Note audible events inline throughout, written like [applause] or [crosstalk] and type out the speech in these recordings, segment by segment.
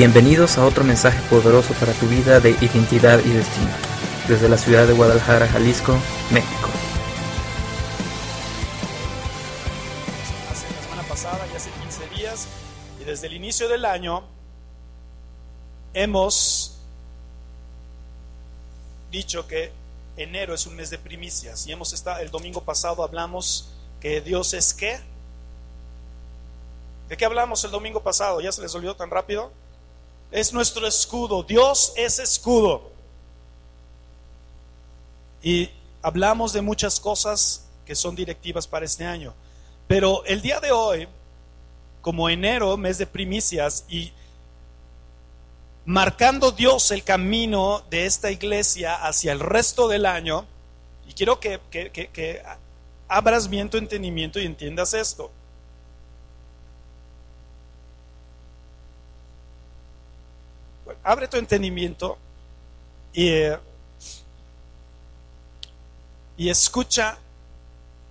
Bienvenidos a otro mensaje poderoso para tu vida de identidad y destino, desde la ciudad de Guadalajara, Jalisco, México. Hace la semana pasada y hace 15 días, y desde el inicio del año, hemos dicho que enero es un mes de primicias. Y hemos estado, el domingo pasado hablamos que Dios es qué. ¿De qué hablamos el domingo pasado? ¿Ya se les olvidó tan rápido? Es nuestro escudo. Dios es escudo. Y hablamos de muchas cosas que son directivas para este año. Pero el día de hoy, como enero, mes de primicias, y marcando Dios el camino de esta iglesia hacia el resto del año, y quiero que, abras bien tu entendimiento y entiendas esto. Abre tu entendimiento y, eh, y escucha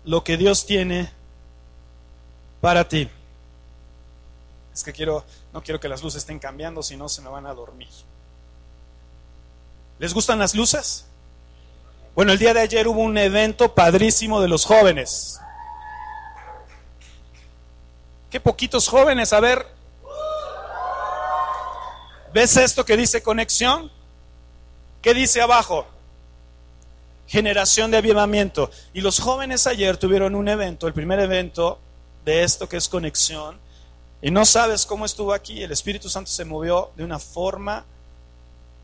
lo que Dios tiene para ti. Es que quiero, no quiero que las luces estén cambiando, si no se me van a dormir. ¿Les gustan las luces? Bueno, el día de ayer hubo un evento padrísimo de los jóvenes. Qué poquitos jóvenes, a ver. ¿Ves esto que dice conexión? ¿Qué dice abajo? Generación de avivamiento. Y los jóvenes ayer tuvieron un evento, el primer evento de esto que es conexión. Y no sabes cómo estuvo aquí. El Espíritu Santo se movió de una forma.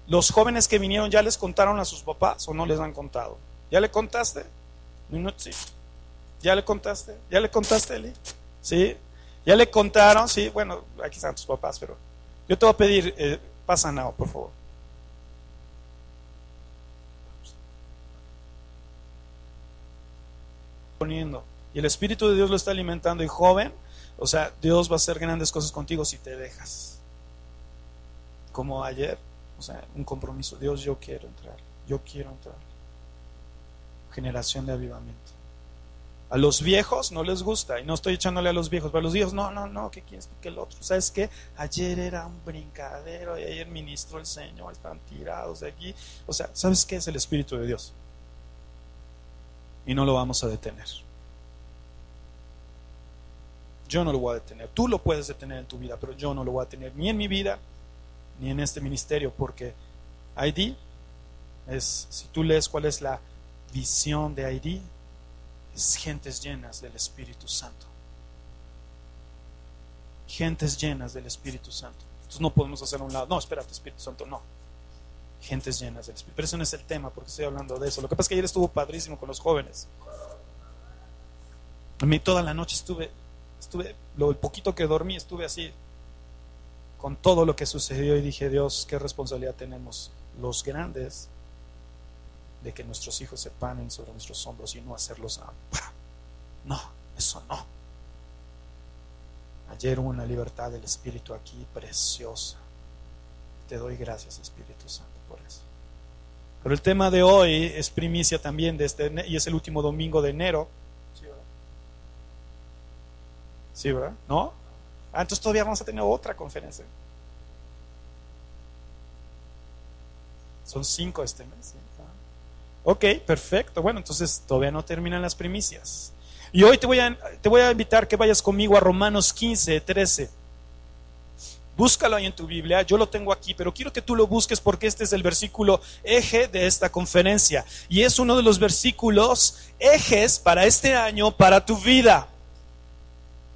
Los jóvenes que vinieron ya les contaron a sus papás o no les han contado. ¿Ya le contaste? Sí. ¿Ya le contaste? ¿Ya le contaste, Eli? ¿Sí? ¿Ya le contaron? Sí, bueno, aquí están tus papás, pero yo te voy a pedir, eh, pasa now, por favor. Poniendo. Y el Espíritu de Dios lo está alimentando. Y joven, o sea, Dios va a hacer grandes cosas contigo si te dejas. Como ayer, o sea, un compromiso. Dios, yo quiero entrar. Yo quiero entrar. Generación de avivamiento. A los viejos no les gusta, y no estoy echándole a los viejos, pero a los viejos, no, no, no, ¿qué quieres que el otro? ¿Sabes qué? Ayer era un brincadero y ayer ministró el Señor, están tirados de aquí. O sea, ¿sabes qué es el Espíritu de Dios? Y no lo vamos a detener. Yo no lo voy a detener. Tú lo puedes detener en tu vida, pero yo no lo voy a detener ni en mi vida ni en este ministerio, porque ID es, si tú lees cuál es la visión de ID, es gentes llenas del Espíritu Santo. Gentes llenas del Espíritu Santo. Entonces no podemos hacer un lado, no, espérate, Espíritu Santo, no. Gentes llenas del Espíritu. Pero eso no es el tema, porque estoy hablando de eso. Lo que pasa es que ayer estuvo padrísimo con los jóvenes. A mí toda la noche estuve estuve, lo el poquito que dormí, estuve así con todo lo que sucedió y dije, Dios, qué responsabilidad tenemos los grandes de que nuestros hijos se panen sobre nuestros hombros y no hacerlos nada. [laughs] No, eso no. Ayer hubo una libertad del Espíritu aquí preciosa. Te doy gracias, Espíritu Santo, por eso. Pero el tema de hoy es primicia también de este, y es el último domingo de enero. Sí, ¿verdad? ¿No? Ah, entonces todavía vamos a tener otra conferencia. Son cinco este mes. Ok, perfecto. Bueno, entonces todavía no terminan las primicias. Y hoy te voy a, te voy a invitar que vayas conmigo a Romanos 15, 13. Búscalo ahí en tu Biblia, yo lo tengo aquí, pero quiero que tú lo busques porque este es el versículo eje de esta conferencia. Y es uno de los versículos ejes para este año, para tu vida.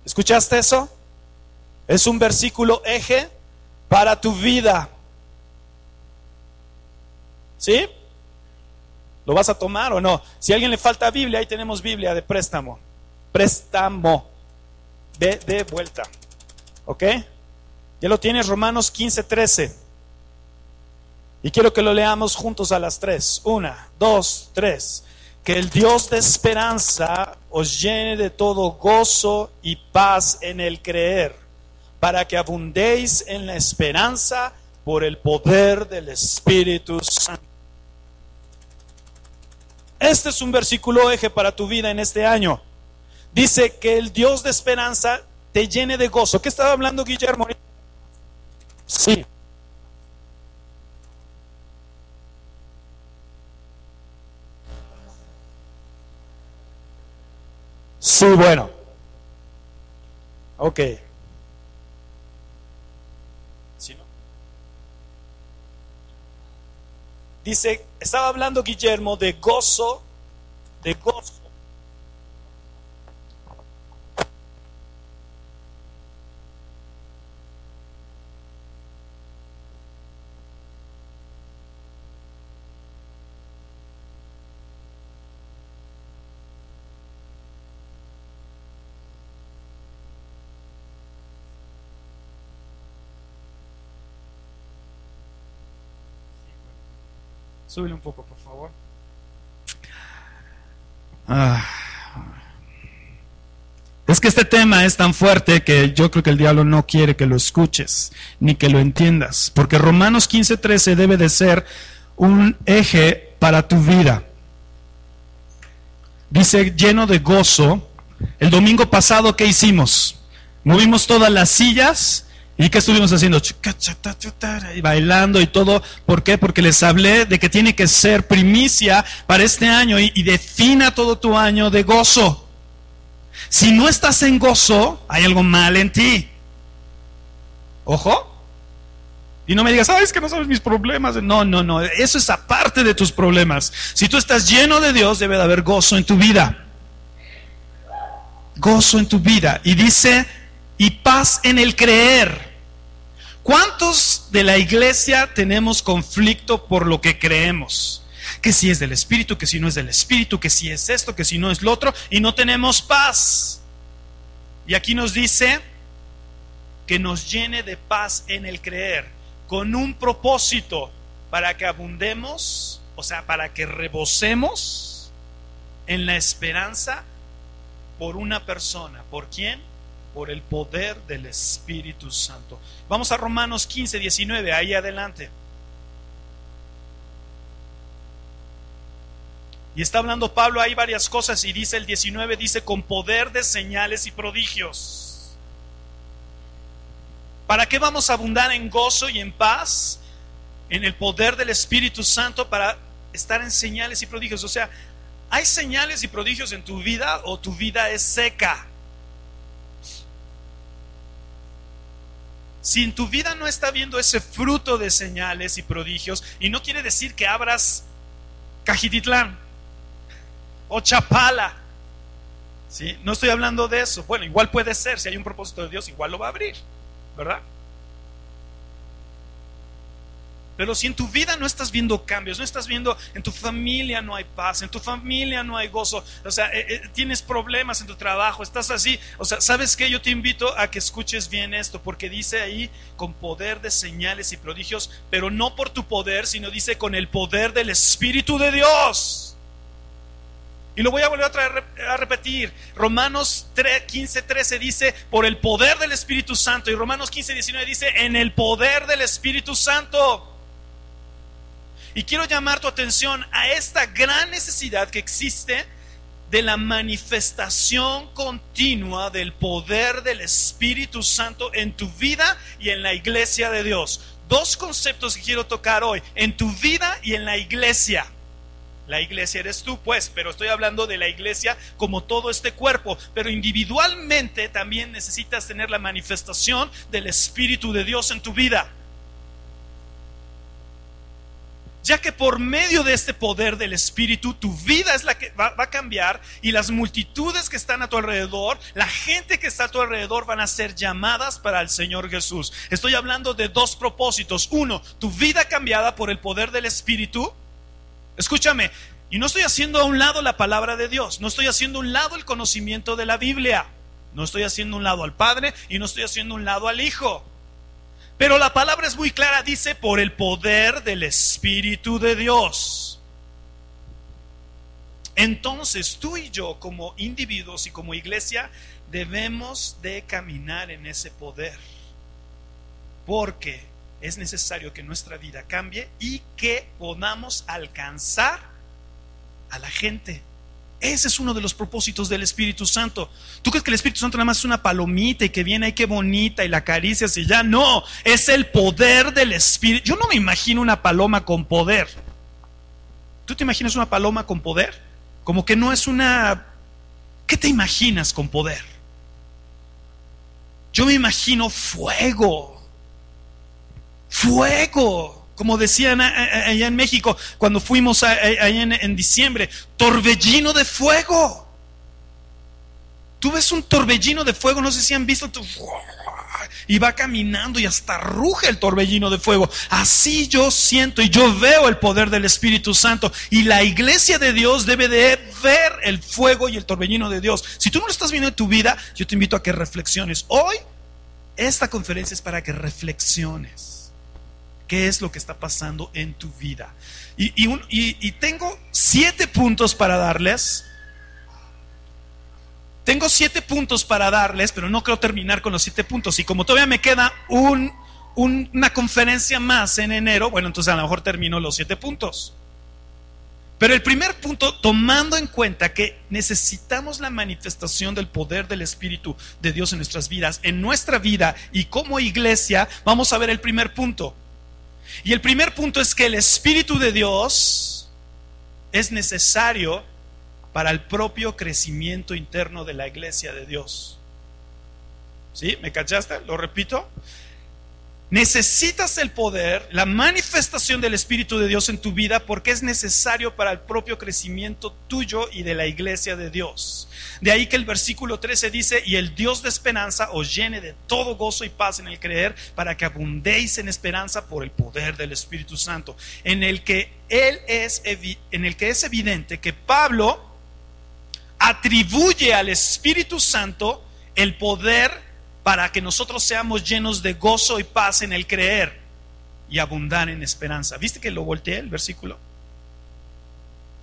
¿Escuchaste eso? Es un versículo eje para tu vida. ¿Sí? ¿Lo vas a tomar o no? Si a alguien le falta Biblia, ahí tenemos Biblia de préstamo. Préstamo. De, de vuelta. ¿Ok? Ya lo tienes, Romanos 15, 13. Y quiero que lo leamos juntos a las tres. Una, dos, tres. Que el Dios de esperanza os llene de todo gozo y paz en el creer, para que abundéis en la esperanza por el poder del Espíritu Santo. Este es un versículo eje para tu vida en este año. Dice que el Dios de esperanza te llene de gozo. ¿Qué estaba hablando Guillermo? Sí. Sí, bueno. Ok. ¿Sí, no? Dice, estaba hablando Guillermo de gozo, de gozo Súbele un poco, por favor. Ah. Es que este tema es tan fuerte que yo creo que el diablo no quiere que lo escuches ni que lo entiendas, porque Romanos 15:13 debe de ser un eje para tu vida. Dice lleno de gozo. El domingo pasado, ¿qué hicimos? Movimos todas las sillas ¿Y qué estuvimos haciendo? Y bailando y todo. ¿Por qué? Porque les hablé de que tiene que ser primicia para este año y, defina todo tu año de gozo. Si no estás en gozo, hay algo mal en ti. Ojo. Y no me digas, sabes que no sabes mis problemas. No, no, no. Eso es aparte de tus problemas. Si tú estás lleno de Dios, debe de haber gozo en tu vida. Gozo en tu vida. Y dice, y paz en el creer. ¿Cuántos de la iglesia tenemos conflicto por lo que creemos? Que si es del Espíritu, que si no es del Espíritu, que si es esto, que si no es lo otro, y no tenemos paz. Y aquí nos dice que nos llene de paz en el creer, con un propósito para que abundemos, o sea, para que rebosemos en la esperanza por una persona. ¿Por quién? Por el poder del Espíritu Santo. Vamos a Romanos 15, 19, ahí adelante. Y está hablando Pablo, hay varias cosas y dice el 19, dice con poder de señales y prodigios. ¿Para qué vamos a abundar en gozo y en paz? En el poder del Espíritu Santo para estar en señales y prodigios. O sea, ¿hay señales y prodigios en tu vida o tu vida es seca? Si en tu vida no está viendo ese fruto de señales y prodigios, y no quiere decir que abras Cajititlán o Chapala, ¿sí? no estoy hablando de eso. Bueno, igual puede ser, si hay un propósito de Dios, igual lo va a abrir, ¿verdad? Pero si en tu vida no estás viendo cambios, no estás viendo, en tu familia no hay paz, en tu familia no hay gozo, o sea, eh, eh, tienes problemas en tu trabajo, estás así, o sea, ¿sabes qué? Yo te invito a que escuches bien esto, porque dice ahí con poder de señales y prodigios, pero no por tu poder, sino dice con el poder del Espíritu de Dios. Y lo voy a volver a, traer, a repetir. Romanos 3, 15, 13 dice, por el poder del Espíritu Santo. Y Romanos 15, 19 dice, en el poder del Espíritu Santo. Y quiero llamar tu atención a esta gran necesidad que existe de la manifestación continua del poder del Espíritu Santo en tu vida y en la iglesia de Dios. Dos conceptos que quiero tocar hoy, en tu vida y en la iglesia. La iglesia eres tú, pues, pero estoy hablando de la iglesia como todo este cuerpo, pero individualmente también necesitas tener la manifestación del Espíritu de Dios en tu vida ya que por medio de este poder del Espíritu, tu vida es la que va, a cambiar y las multitudes que están a tu alrededor, la gente que está a tu alrededor van a ser llamadas para el Señor Jesús. Estoy hablando de dos propósitos. Uno, tu vida cambiada por el poder del Espíritu. Escúchame, y no estoy haciendo a un lado la palabra de Dios, no estoy haciendo a un lado el conocimiento de la Biblia, no estoy haciendo un lado al Padre y no estoy haciendo un lado al Hijo. Pero la palabra es muy clara, dice, por el poder del Espíritu de Dios. Entonces tú y yo como individuos y como iglesia debemos de caminar en ese poder. Porque es necesario que nuestra vida cambie y que podamos alcanzar a la gente. Ese es uno de los propósitos del Espíritu Santo. ¿Tú crees que el Espíritu Santo nada más es una palomita y que viene ahí qué bonita y la caricias y ya? No, es el poder del Espíritu. Yo no me imagino una paloma con poder. ¿Tú te imaginas una paloma con poder? Como que no es una ¿Qué te imaginas con poder? Yo me imagino fuego. Fuego. Como decían allá en México cuando fuimos allá en, diciembre, torbellino de fuego. Tú ves un torbellino de fuego, no sé si han visto, y va caminando y hasta ruge el torbellino de fuego. Así yo siento y yo veo el poder del Espíritu Santo. Y la iglesia de Dios debe de ver el fuego y el torbellino de Dios. Si tú no lo estás viendo en tu vida, yo te invito a que reflexiones. Hoy, esta conferencia es para que reflexiones. ¿Qué es lo que está pasando en tu vida? Y, tengo siete puntos para darles tengo siete puntos para darles, pero no quiero terminar con los siete puntos. Y como todavía me queda una conferencia más en enero, bueno, entonces a lo mejor termino los siete puntos. Pero el primer punto, tomando en cuenta que necesitamos la manifestación del poder del Espíritu de Dios en nuestras vidas, en nuestra vida y como iglesia, vamos a ver el primer punto. Y el primer punto es que el Espíritu de Dios es necesario para el propio crecimiento interno de la iglesia de Dios. ¿Sí? ¿Me cachaste? Lo repito. Necesitas el poder, la manifestación del Espíritu de Dios en tu vida porque es necesario para el propio crecimiento tuyo y de la iglesia de Dios. De ahí que el versículo 13 dice, y el Dios de esperanza os llene de todo gozo y paz en el creer para que abundéis en esperanza por el poder del Espíritu Santo, en el que él es en el que es evidente que Pablo atribuye al Espíritu Santo el poder para que nosotros seamos llenos de gozo y paz en el creer y abundar en esperanza. ¿Viste que lo volteé el versículo?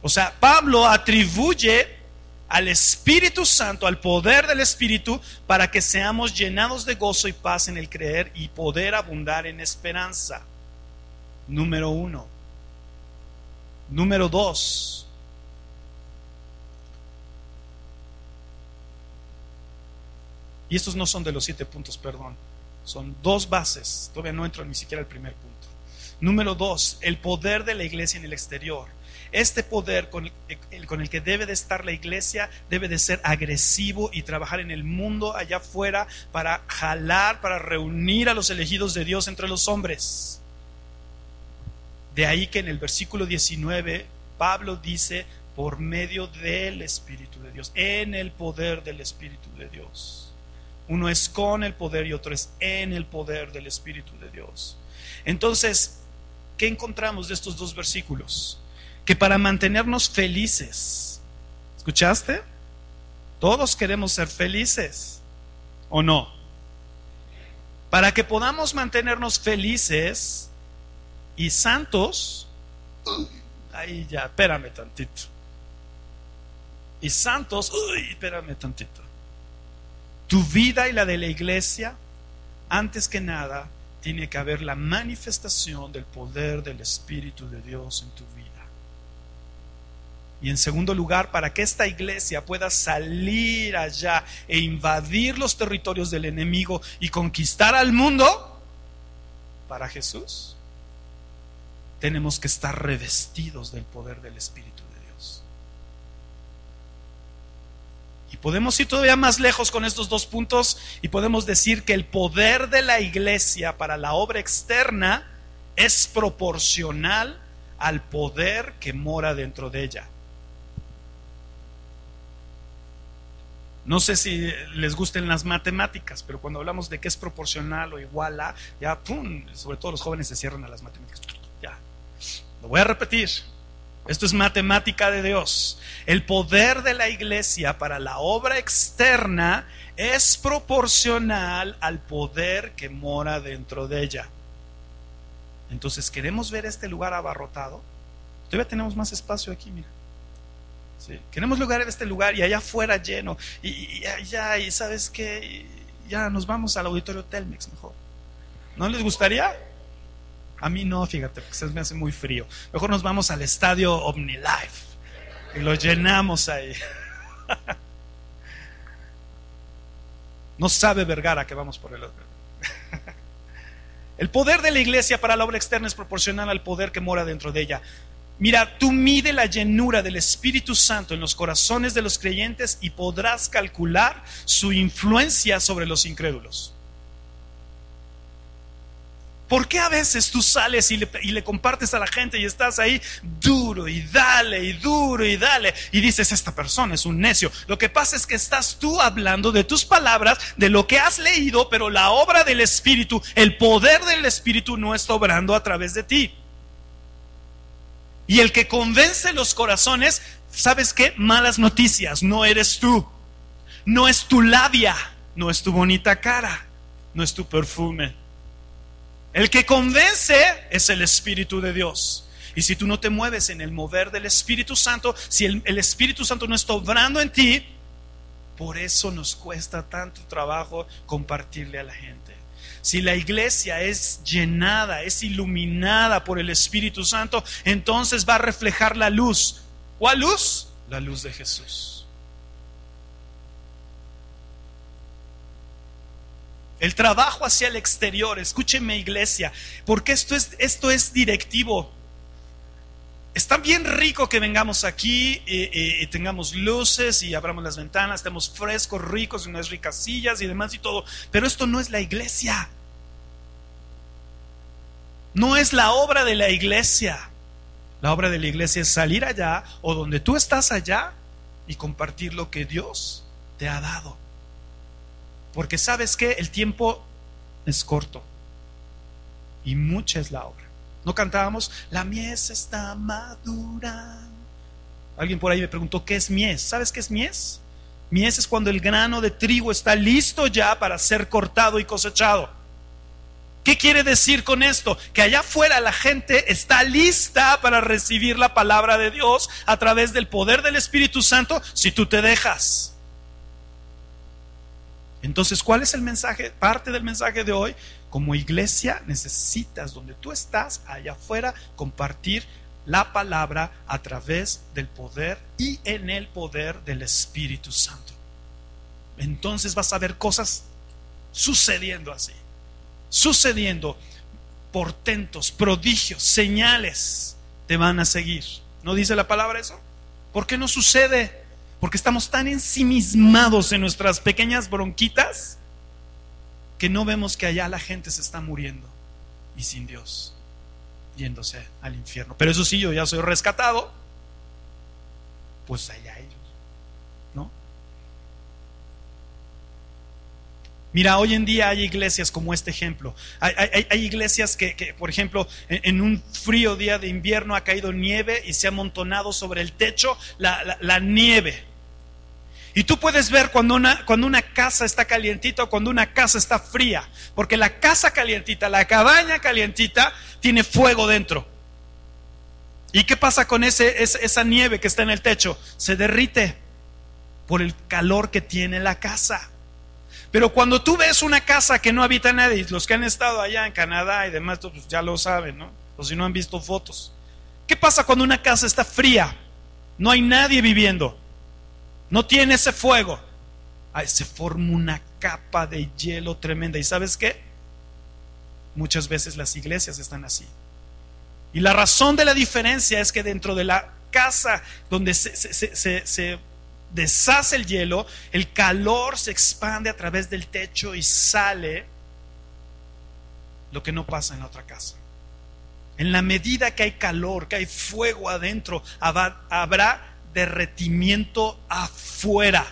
O sea, Pablo atribuye al Espíritu Santo, al poder del Espíritu, para que seamos llenados de gozo y paz en el creer y poder abundar en esperanza. Número uno. Número dos. Y estos no son de los siete puntos, perdón. Son dos bases. Todavía no entro ni siquiera al primer punto. Número dos, el poder de la iglesia en el exterior. Este poder con el, con el, que debe de estar la iglesia debe de ser agresivo y trabajar en el mundo allá afuera para jalar, para reunir a los elegidos de Dios entre los hombres. De ahí que en el versículo 19 Pablo dice por medio del Espíritu de Dios, en el poder del Espíritu de Dios. Uno es con el poder y otro es en el poder del Espíritu de Dios. Entonces, ¿qué encontramos de estos dos versículos? Que para mantenernos felices, ¿escuchaste? Todos queremos ser felices, ¿o no? Para que podamos mantenernos felices y santos, ahí ya, espérame tantito. Y santos, uy, espérame tantito tu vida y la de la iglesia, antes que nada, tiene que haber la manifestación del poder del Espíritu de Dios en tu vida. Y en segundo lugar, para que esta iglesia pueda salir allá e invadir los territorios del enemigo y conquistar al mundo, para Jesús, tenemos que estar revestidos del poder del Espíritu. podemos ir todavía más lejos con estos dos puntos y podemos decir que el poder de la iglesia para la obra externa es proporcional al poder que mora dentro de ella. No sé si les gusten las matemáticas, pero cuando hablamos de que es proporcional o igual a, ya, ¡pum! Sobre todo los jóvenes se cierran a las matemáticas. Ya. Lo voy a repetir. Esto es matemática de Dios. El poder de la iglesia para la obra externa es proporcional al poder que mora dentro de ella. Entonces, ¿queremos ver este lugar abarrotado? Todavía tenemos más espacio aquí, mira. Queremos lugar en este lugar y allá afuera lleno. Y, allá, y sabes qué, ya nos vamos al auditorio Telmex mejor. ¿No les gustaría? A mí no, fíjate, porque se me hace muy frío. Mejor nos vamos al estadio OmniLife y lo llenamos ahí. [laughs] No sabe Vergara que vamos por el otro. [laughs] El poder de la iglesia para la obra externa es proporcional al poder que mora dentro de ella. Mira, tú mide la llenura del Espíritu Santo en los corazones de los creyentes y podrás calcular su influencia sobre los incrédulos. ¿Por qué a veces tú sales y le, compartes a la gente y estás ahí duro y dale y duro y dale y dices, esta persona es un necio? Lo que pasa es que estás tú hablando de tus palabras, de lo que has leído, pero la obra del Espíritu, el poder del Espíritu no está obrando a través de ti. Y el que convence los corazones, ¿sabes qué? Malas noticias, no eres tú. No es tu labia, no es tu bonita cara, no es tu perfume el que convence es el Espíritu de Dios. Y si tú no te mueves en el mover del Espíritu Santo, si el, Espíritu Santo no está obrando en ti, por eso nos cuesta tanto trabajo compartirle a la gente. Si la iglesia es llenada, es iluminada por el Espíritu Santo, entonces va a reflejar la luz. ¿Cuál luz? La luz de Jesús. El trabajo hacia el exterior, escúcheme iglesia, porque esto es, esto es directivo. Está bien rico que vengamos aquí y, tengamos luces y abramos las ventanas, estemos frescos, ricos, y unas ricas sillas y demás y todo, pero esto no es la iglesia. No es la obra de la iglesia. La obra de la iglesia es salir allá o donde tú estás allá y compartir lo que Dios te ha dado. Porque sabes que el tiempo es corto y mucha es la obra. ¿No cantábamos? La mies está madura. Alguien por ahí me preguntó, ¿qué es mies? ¿Sabes qué es mies? Mies es cuando el grano de trigo está listo ya para ser cortado y cosechado. ¿Qué quiere decir con esto? Que allá afuera la gente está lista para recibir la palabra de Dios a través del poder del Espíritu Santo si tú te dejas. Entonces, ¿cuál es el mensaje? Parte del mensaje de hoy. Como iglesia necesitas, donde tú estás, allá afuera, compartir la palabra a través del poder y en el poder del Espíritu Santo. Entonces vas a ver cosas sucediendo así, sucediendo, portentos, prodigios, señales te van a seguir. ¿No dice la palabra eso? ¿Por qué no sucede? Porque estamos tan ensimismados en nuestras pequeñas bronquitas que no vemos que allá la gente se está muriendo y sin Dios, yéndose al infierno. Pero eso sí, yo ya soy rescatado, pues allá ellos, ¿no? Mira, hoy en día hay iglesias como este ejemplo. Hay, iglesias que, por ejemplo, en, un frío día de invierno ha caído nieve y se ha amontonado sobre el techo la, nieve. Y tú puedes ver cuando una, cuando una casa está calientita o cuando una casa está fría. Porque la casa calientita, la cabaña calientita, tiene fuego dentro. ¿Y qué pasa con ese, esa nieve que está en el techo? Se derrite por el calor que tiene la casa. Pero cuando tú ves una casa que no habita nadie, los que han estado allá en Canadá y demás, pues ya lo saben, ¿no? O si no han visto fotos. ¿Qué pasa cuando una casa está fría? No hay nadie viviendo. No tiene ese fuego. se forma una capa de hielo tremenda. ¿Y sabes qué? Muchas veces las iglesias están así. Y la razón de la diferencia es que dentro de la casa donde se deshace el hielo, el calor se expande a través del techo y sale lo que no pasa en la otra casa. En la medida que hay calor, que hay fuego adentro, habrá derretimiento afuera.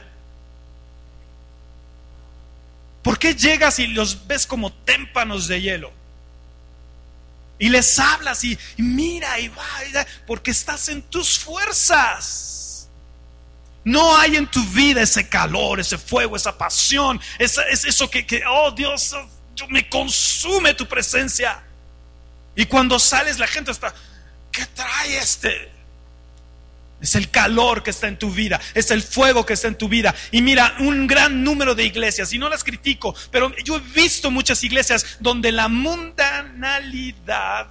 ¿Por qué llegas y los ves como témpanos de hielo? Y les hablas y, mira y va, porque estás en tus fuerzas. No hay en tu vida ese calor, ese fuego, esa pasión, es eso que, que, oh Dios, me consume tu presencia. Y cuando sales la gente está, ¿qué trae este? Es el calor que está en tu vida, es el fuego que está en tu vida. Y mira, un gran número de iglesias, y no las critico, pero yo he visto muchas iglesias donde la mundanalidad,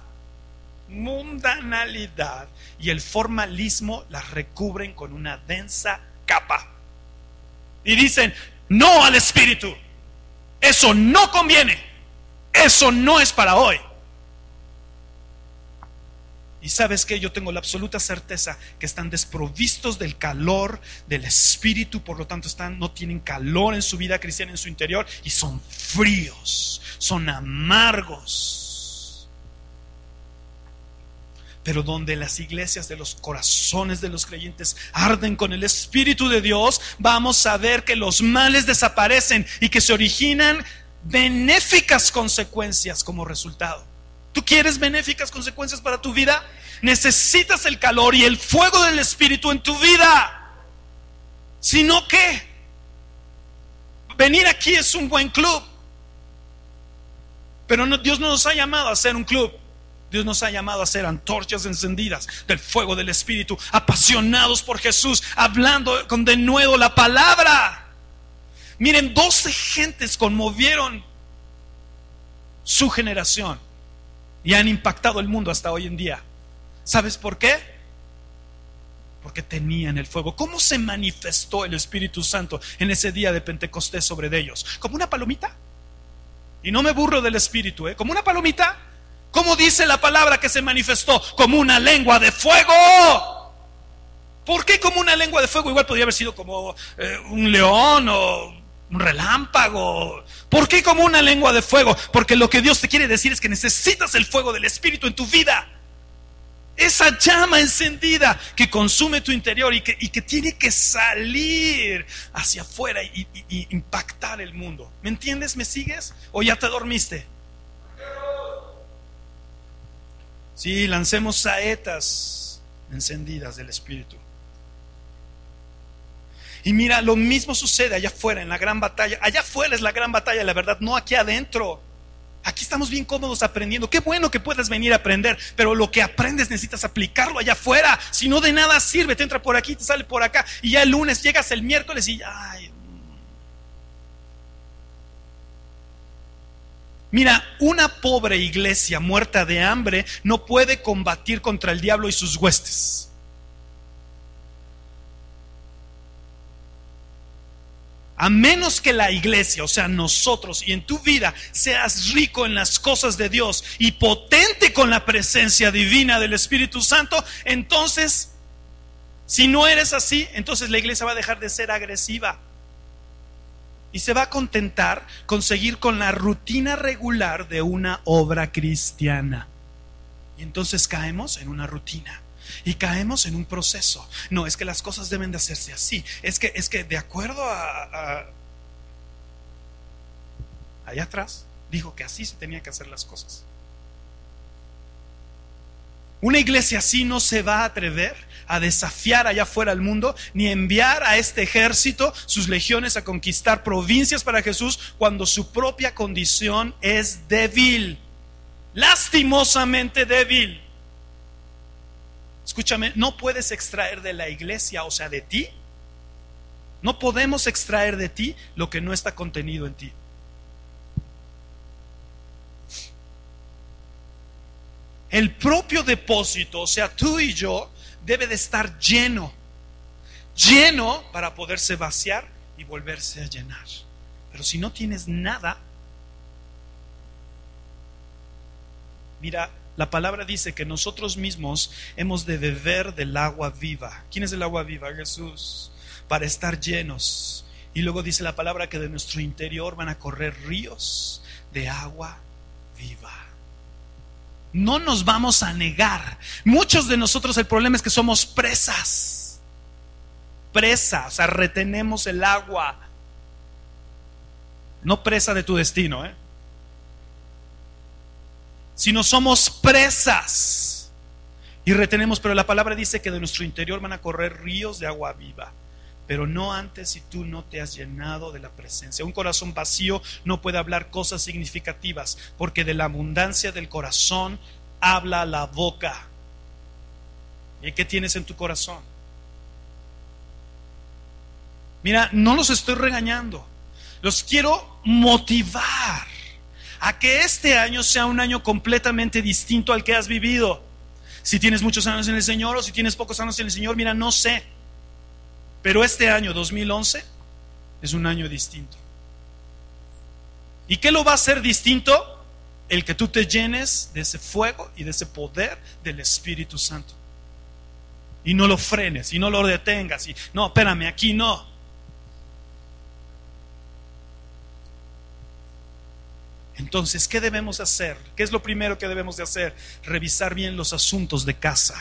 mundanalidad y el formalismo las recubren con una densa capa. Y dicen, no al espíritu. Eso no conviene. Eso no es para hoy. Y sabes que yo tengo la absoluta certeza que están desprovistos del calor del espíritu, por lo tanto están no tienen calor en su vida cristiana en su interior y son fríos, son amargos. Pero donde las iglesias de los corazones de los creyentes arden con el espíritu de Dios, vamos a ver que los males desaparecen y que se originan benéficas consecuencias como resultado. ¿Tú quieres benéficas consecuencias para tu vida? Necesitas el calor y el fuego del Espíritu en tu vida. Si no, ¿qué? Venir aquí es un buen club. Pero Dios no nos ha llamado a ser un club. Dios nos ha llamado a ser antorchas encendidas del fuego del Espíritu, apasionados por Jesús, hablando con de nuevo la palabra. Miren, 12 gentes conmovieron su generación y han impactado el mundo hasta hoy en día. ¿Sabes por qué? Porque tenían el fuego. ¿Cómo se manifestó el Espíritu Santo en ese día de Pentecostés sobre ellos? ¿Como una palomita? Y no me burro del Espíritu, ¿eh? ¿Como una palomita? ¿Cómo dice la palabra que se manifestó? Como una lengua de fuego. ¿Por qué como una lengua de fuego? Igual podría haber sido como eh, un león o un relámpago. ¿Por qué como una lengua de fuego? Porque lo que Dios te quiere decir es que necesitas el fuego del Espíritu en tu vida. Esa llama encendida que consume tu interior y que, tiene que salir hacia afuera y, y impactar el mundo. ¿Me entiendes? ¿Me sigues? ¿O ya te dormiste? Sí, lancemos saetas encendidas del Espíritu. Y mira, lo mismo sucede allá afuera, en la gran batalla. Allá afuera es la gran batalla, la verdad, no aquí adentro. Aquí estamos bien cómodos aprendiendo. Qué bueno que puedas venir a aprender, pero lo que aprendes necesitas aplicarlo allá afuera. Si no de nada sirve, te entra por aquí, te sale por acá, y ya el lunes llegas el miércoles y ay. Mira, una pobre iglesia muerta de hambre no puede combatir contra el diablo y sus huestes. A menos que la iglesia, o sea, nosotros y en tu vida seas rico en las cosas de Dios y potente con la presencia divina del Espíritu Santo, entonces, si no eres así, entonces la iglesia va a dejar de ser agresiva y se va a contentar con seguir con la rutina regular de una obra cristiana. Y entonces caemos en una rutina y caemos en un proceso. No, es que las cosas deben de hacerse así. Es que, es que de acuerdo a, allá atrás, dijo que así se tenía que hacer las cosas. Una iglesia así no se va a atrever a desafiar allá afuera al mundo, ni enviar a este ejército, sus legiones, a conquistar provincias para Jesús, cuando su propia condición es débil, lastimosamente débil. Escúchame, no puedes extraer de la iglesia, o sea, de ti. No podemos extraer de ti lo que no está contenido en ti. El propio depósito, o sea, tú y yo, debe de estar lleno. Lleno para poderse vaciar y volverse a llenar. Pero si no tienes nada, mira, la palabra dice que nosotros mismos hemos de beber del agua viva. ¿Quién es el agua viva? Jesús. Para estar llenos. Y luego dice la palabra que de nuestro interior van a correr ríos de agua viva. No nos vamos a negar. Muchos de nosotros el problema es que somos presas. Presas, o sea, retenemos el agua. No presa de tu destino, ¿eh? sino somos presas y retenemos, pero la palabra dice que de nuestro interior van a correr ríos de agua viva, pero no antes si tú no te has llenado de la presencia. Un corazón vacío no puede hablar cosas significativas, porque de la abundancia del corazón habla la boca. ¿Y qué tienes en tu corazón? Mira, no los estoy regañando, los quiero motivar a que este año sea un año completamente distinto al que has vivido. Si tienes muchos años en el Señor o si tienes pocos años en el Señor, mira, no sé. Pero este año 2011 es un año distinto. ¿Y qué lo va a hacer distinto? el que tú te llenes de ese fuego y de ese poder del Espíritu Santo. Y no lo frenes y no lo detengas. Y no, espérame, aquí no. Entonces, ¿qué debemos hacer? ¿Qué es lo primero que debemos de hacer? Revisar bien los asuntos de casa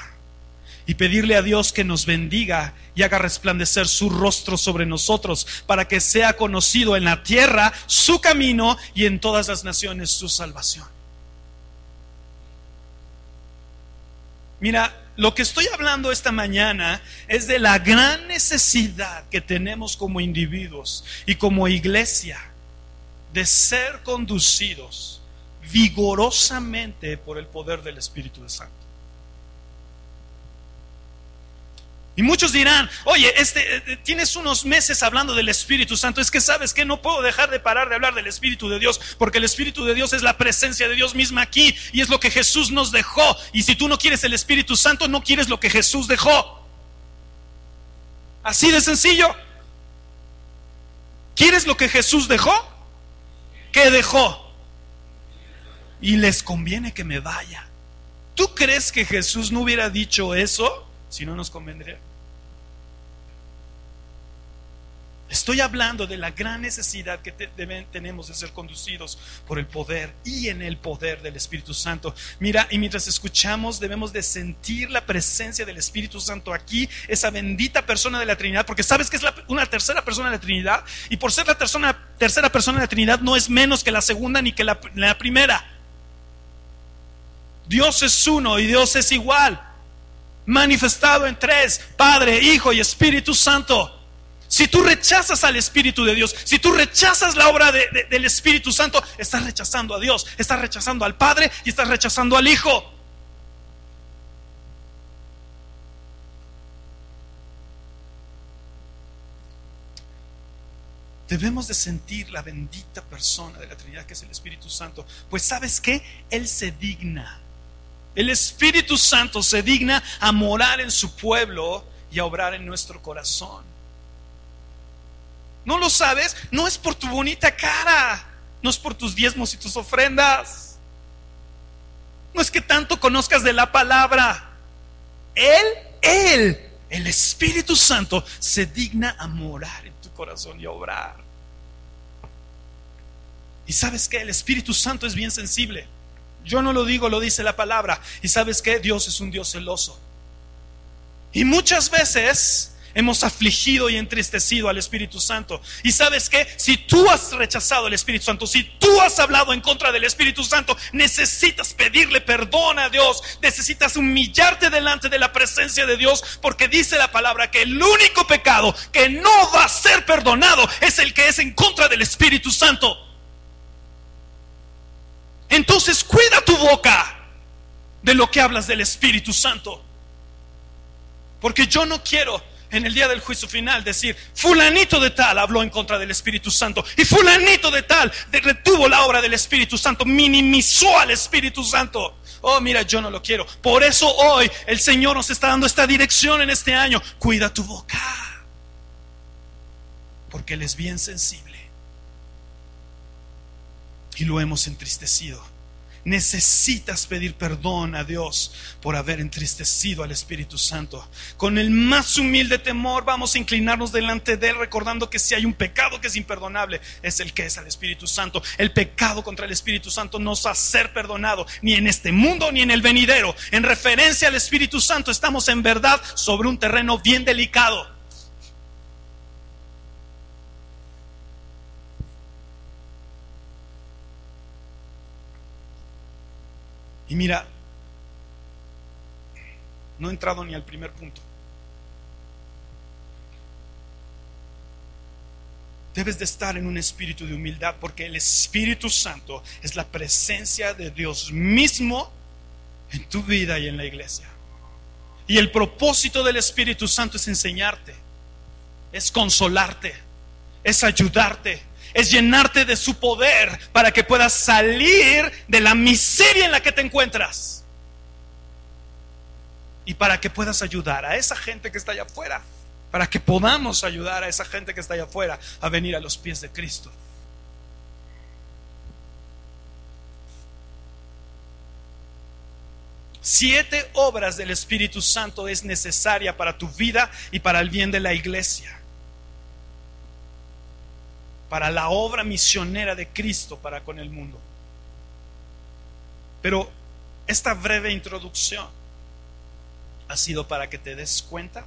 y pedirle a Dios que nos bendiga y haga resplandecer su rostro sobre nosotros para que sea conocido en la tierra su camino y en todas las naciones su salvación. Mira, lo que estoy hablando esta mañana es de la gran necesidad que tenemos como individuos y como iglesia de ser conducidos vigorosamente por el poder del Espíritu Santo. Y muchos dirán, oye, este, eh, tienes unos meses hablando del Espíritu Santo, es que sabes que no puedo dejar de parar de hablar del Espíritu de Dios, porque el Espíritu de Dios es la presencia de Dios misma aquí y es lo que Jesús nos dejó. Y si tú no quieres el Espíritu Santo, no quieres lo que Jesús dejó. Así de sencillo. ¿Quieres lo que Jesús dejó? ¿Qué dejó? Y les conviene que me vaya. ¿Tú crees que Jesús no hubiera dicho eso? Si no nos convendría. Estoy hablando de la gran necesidad que tenemos de ser conducidos por el poder y en el poder del Espíritu Santo. Mira, y mientras escuchamos debemos de sentir la presencia del Espíritu Santo aquí, esa bendita persona de la Trinidad, porque sabes que es una tercera persona de la Trinidad, y por ser la tercera persona de la Trinidad no es menos que la segunda ni que la primera. Dios es uno y Dios es igual manifestado en tres, Padre, Hijo y Espíritu Santo. Si tú rechazas al Espíritu de Dios, si tú rechazas la obra del Espíritu Santo, estás rechazando a Dios, estás rechazando al Padre y estás rechazando al Hijo. Debemos de sentir la bendita persona de la Trinidad que es el Espíritu Santo. Pues sabes que Él se digna el Espíritu Santo se digna a morar en su pueblo y a obrar en nuestro corazón. ¿No lo sabes? No es por tu bonita cara, no es por tus diezmos y tus ofrendas. No es que tanto conozcas de la palabra. Él, Él, el Espíritu Santo se digna a morar en tu corazón y a obrar. Y sabes que el Espíritu Santo es bien sensible. Yo no lo digo, lo dice la palabra. Y sabes que Dios es un Dios celoso. Y muchas veces hemos afligido y entristecido al Espíritu Santo. Y sabes que si tú has rechazado al Espíritu Santo, si tú has hablado en contra del Espíritu Santo, necesitas pedirle perdón a Dios, necesitas humillarte delante de la presencia de Dios, porque dice la palabra que el único pecado que no va a ser perdonado es el que es en contra del Espíritu Santo. Entonces cuida tu boca de lo que hablas del Espíritu Santo. Porque yo no quiero en el día del juicio final decir, fulanito de tal habló en contra del Espíritu Santo y fulanito de tal retuvo la obra del Espíritu Santo, minimizó al Espíritu Santo. Oh, mira, yo no lo quiero. Por eso hoy el Señor nos está dando esta dirección en este año. Cuida tu boca. Porque Él es bien sensible y lo hemos entristecido. Necesitas pedir perdón a Dios por haber entristecido al Espíritu Santo. Con el más humilde temor vamos a inclinarnos delante de Él recordando que si hay un pecado que es imperdonable es el que es al Espíritu Santo. El pecado contra el Espíritu Santo no va a ser perdonado ni en este mundo ni en el venidero. En referencia al Espíritu Santo estamos en verdad sobre un terreno bien delicado. Y mira, no he entrado ni al primer punto. Debes de estar en un espíritu de humildad porque el Espíritu Santo es la presencia de Dios mismo en tu vida y en la iglesia. Y el propósito del Espíritu Santo es enseñarte, es consolarte, es ayudarte, es llenarte de su poder para que puedas salir de la miseria en la que te encuentras. Y para que puedas ayudar a esa gente que está allá afuera. Para que podamos ayudar a esa gente que está allá afuera a venir a los pies de Cristo. Siete obras del Espíritu Santo es necesaria para tu vida y para el bien de la iglesia. Para la obra misionera de Cristo para con el mundo. Pero esta breve introducción ha sido para que te des cuenta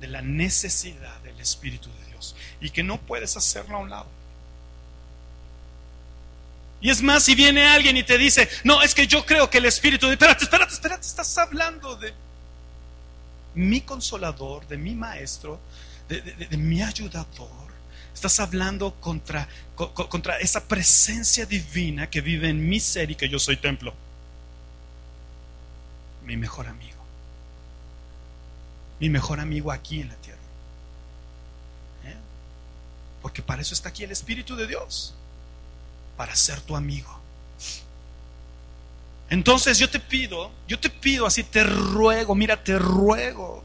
de la necesidad del Espíritu de Dios y que no puedes hacerlo a un lado. Y es más, si viene alguien y te dice, no, es que yo creo que el Espíritu de... Espérate, espérate, espérate, estás hablando de mi consolador, de mi maestro, de, mi ayudador. Estás hablando contra, contra esa presencia divina que vive en mi ser y que yo soy templo. Mi mejor amigo. Mi mejor amigo aquí en la tierra. ¿Eh? Porque para eso está aquí el Espíritu de Dios para ser tu amigo. Entonces yo te pido, yo te pido así, te ruego, mira, te ruego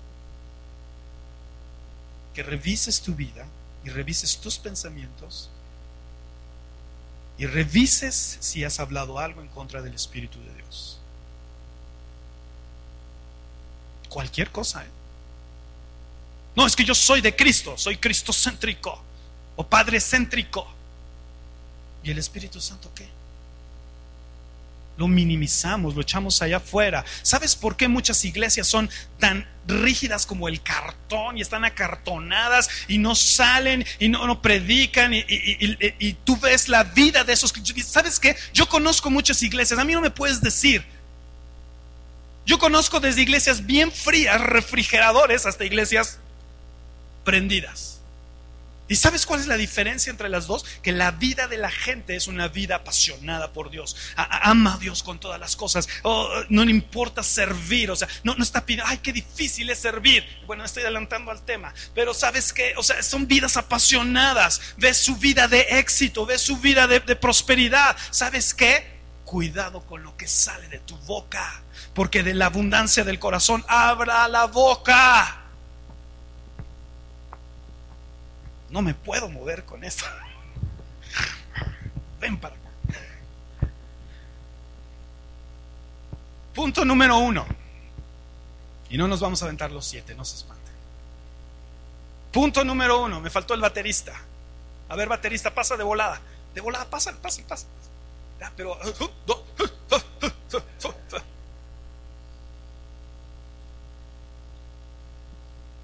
que revises tu vida y revises tus pensamientos y revises si has hablado algo en contra del Espíritu de Dios. Cualquier cosa. ¿eh? No, es que yo soy de Cristo, soy cristocéntrico o padre céntrico. ¿Y el Espíritu Santo qué? Lo minimizamos, lo echamos allá afuera. ¿Sabes por qué muchas iglesias son tan rígidas como el cartón y están acartonadas y no salen y no, predican y, y, tú ves la vida de esos... ¿Sabes qué? Yo conozco muchas iglesias, a mí no me puedes decir. Yo conozco desde iglesias bien frías, refrigeradores, hasta iglesias prendidas. ¿Y sabes cuál es la diferencia entre las dos? Que la vida de la gente es una vida apasionada por Dios. ama a Dios con todas las cosas. Oh, no le importa servir. O sea, no, está pidiendo, ay, qué difícil es servir. Bueno, estoy adelantando al tema. Pero sabes qué? O sea, son vidas apasionadas. Ves su vida de éxito, ves su vida de, de prosperidad. ¿Sabes qué? Cuidado con lo que sale de tu boca. Porque de la abundancia del corazón abra la boca. No me puedo mover con eso. Ven para acá. Punto número uno. Y no nos vamos a aventar los siete, no se espanten. Punto número uno, me faltó el baterista. A ver, baterista, pasa de volada. De volada, pasa, pasa, pasa. pero.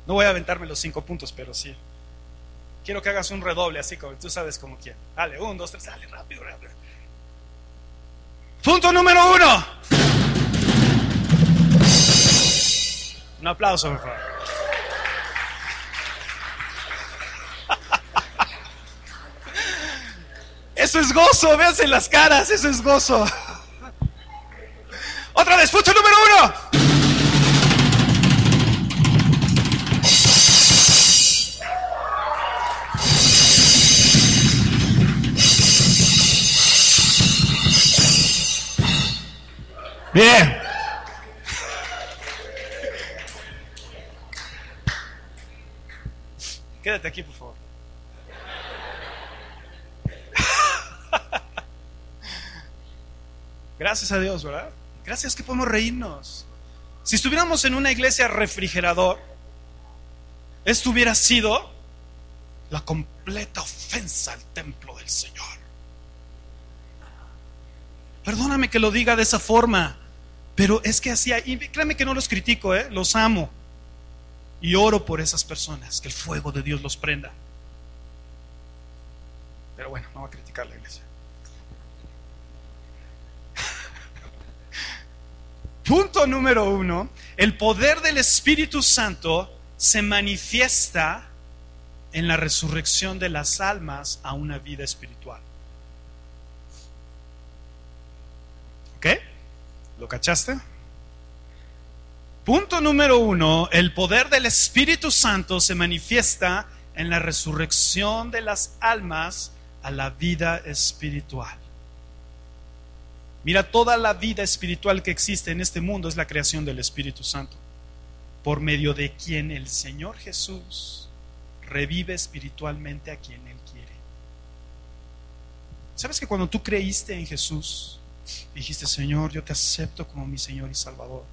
No voy a aventarme los cinco puntos, pero sí. Quiero que hagas un redoble así como tú sabes como quién. Dale, un, dos, tres, dale, rápido, rápido. Punto número uno. Un aplauso, por favor. [laughs] Eso es gozo, véanse las caras, eso es gozo. Quédate aquí, por favor. Gracias a Dios, ¿verdad? Gracias que podemos reírnos. Si estuviéramos en una iglesia refrigerador, esto hubiera sido la completa ofensa al templo del Señor. Perdóname que lo diga de esa forma, pero es que así, y créeme que no los critico, ¿eh? los amo. Y oro por esas personas, que el fuego de Dios los prenda. Pero bueno, no va a criticar la iglesia. [laughs] Punto número uno, el poder del Espíritu Santo se manifiesta en la resurrección de las almas a una vida espiritual. ¿Ok? ¿Lo cachaste? Punto número uno, el poder del Espíritu Santo se manifiesta en la resurrección de las almas a la vida espiritual. Mira, toda la vida espiritual que existe en este mundo es la creación del Espíritu Santo, por medio de quien el Señor Jesús revive espiritualmente a quien Él quiere. ¿Sabes que cuando tú creíste en Jesús, Dijiste, Señor, yo te acepto como mi Señor y Salvador.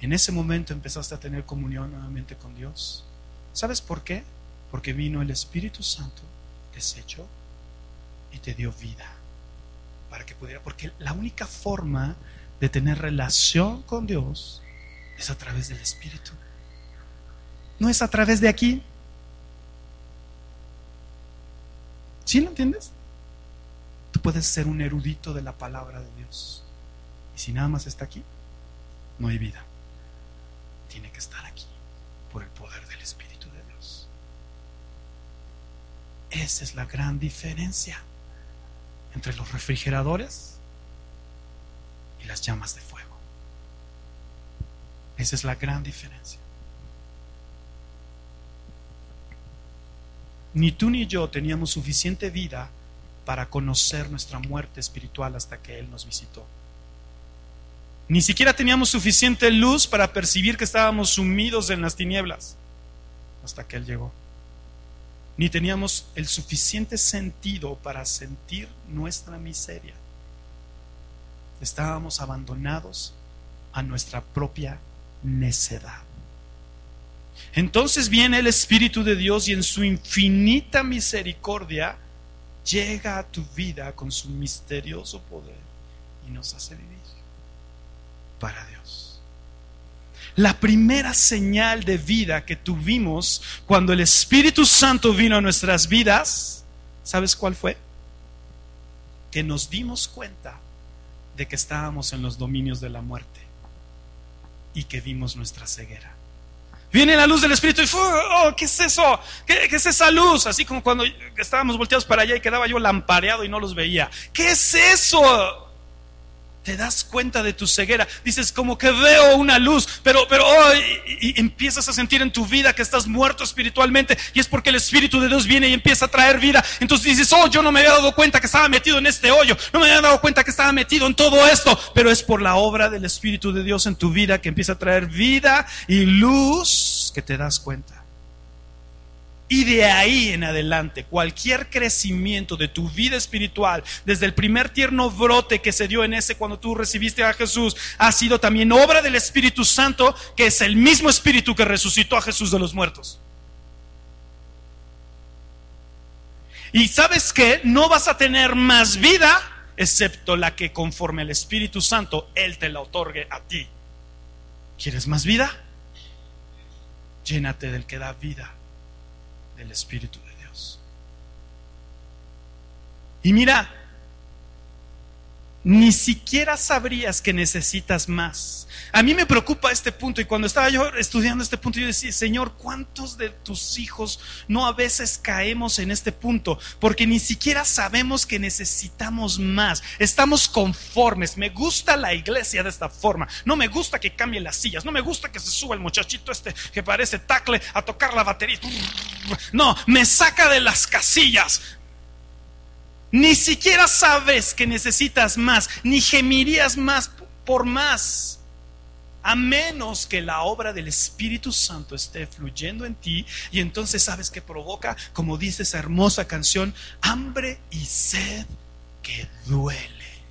En ese momento empezaste a tener comunión nuevamente con Dios. ¿Sabes por qué? Porque vino el Espíritu Santo, deshecho y te dio vida. Para que pudiera, porque la única forma de tener relación con Dios es a través del Espíritu. No es a través de aquí. ¿Sí lo entiendes? Puedes ser un erudito de la palabra de Dios. Y si nada más está aquí, no hay vida. Tiene que estar aquí por el poder del Espíritu de Dios. Esa es la gran diferencia entre los refrigeradores y las llamas de fuego. Esa es la gran diferencia. Ni tú ni yo teníamos suficiente vida para conocer nuestra muerte espiritual hasta que Él nos visitó. Ni siquiera teníamos suficiente luz para percibir que estábamos sumidos en las tinieblas hasta que Él llegó. Ni teníamos el suficiente sentido para sentir nuestra miseria. Estábamos abandonados a nuestra propia necedad. Entonces viene el Espíritu de Dios y en su infinita misericordia llega a tu vida con su misterioso poder y nos hace vivir para Dios. La primera señal de vida que tuvimos cuando el Espíritu Santo vino a nuestras vidas, ¿sabes cuál fue? Que nos dimos cuenta de que estábamos en los dominios de la muerte y que vimos nuestra ceguera. Viene la luz del Espíritu y oh, ¿qué es eso? ¿Qué, es esa luz? Así como cuando estábamos volteados para allá y quedaba yo lampareado y no los veía. ¿Qué es eso? Te das cuenta de tu ceguera. Dices, como que veo una luz, pero, pero, oh, y, empiezas a sentir en tu vida que estás muerto espiritualmente. Y es porque el Espíritu de Dios viene y empieza a traer vida. Entonces dices, oh, yo no me había dado cuenta que estaba metido en este hoyo. No me había dado cuenta que estaba metido en todo esto. Pero es por la obra del Espíritu de Dios en tu vida que empieza a traer vida y luz que te das cuenta. Y de ahí en adelante, cualquier crecimiento de tu vida espiritual, desde el primer tierno brote que se dio en ese cuando tú recibiste a Jesús, ha sido también obra del Espíritu Santo, que es el mismo Espíritu que resucitó a Jesús de los muertos. Y sabes que no vas a tener más vida excepto la que conforme el Espíritu Santo Él te la otorgue a ti. ¿Quieres más vida? Llénate del que da vida el Espíritu de Dios. Y mira, ni siquiera sabrías que necesitas más. A mí me preocupa este punto y cuando estaba yo estudiando este punto yo decía, Señor, ¿cuántos de tus hijos no a veces caemos en este punto? Porque ni siquiera sabemos que necesitamos más. Estamos conformes. Me gusta la iglesia de esta forma. No me gusta que cambie las sillas. No me gusta que se suba el muchachito este que parece tacle a tocar la batería. No, me saca de las casillas. Ni siquiera sabes que necesitas más, ni gemirías más por más, a menos que la obra del Espíritu Santo esté fluyendo en ti y entonces sabes que provoca, como dice esa hermosa canción, hambre y sed que duele,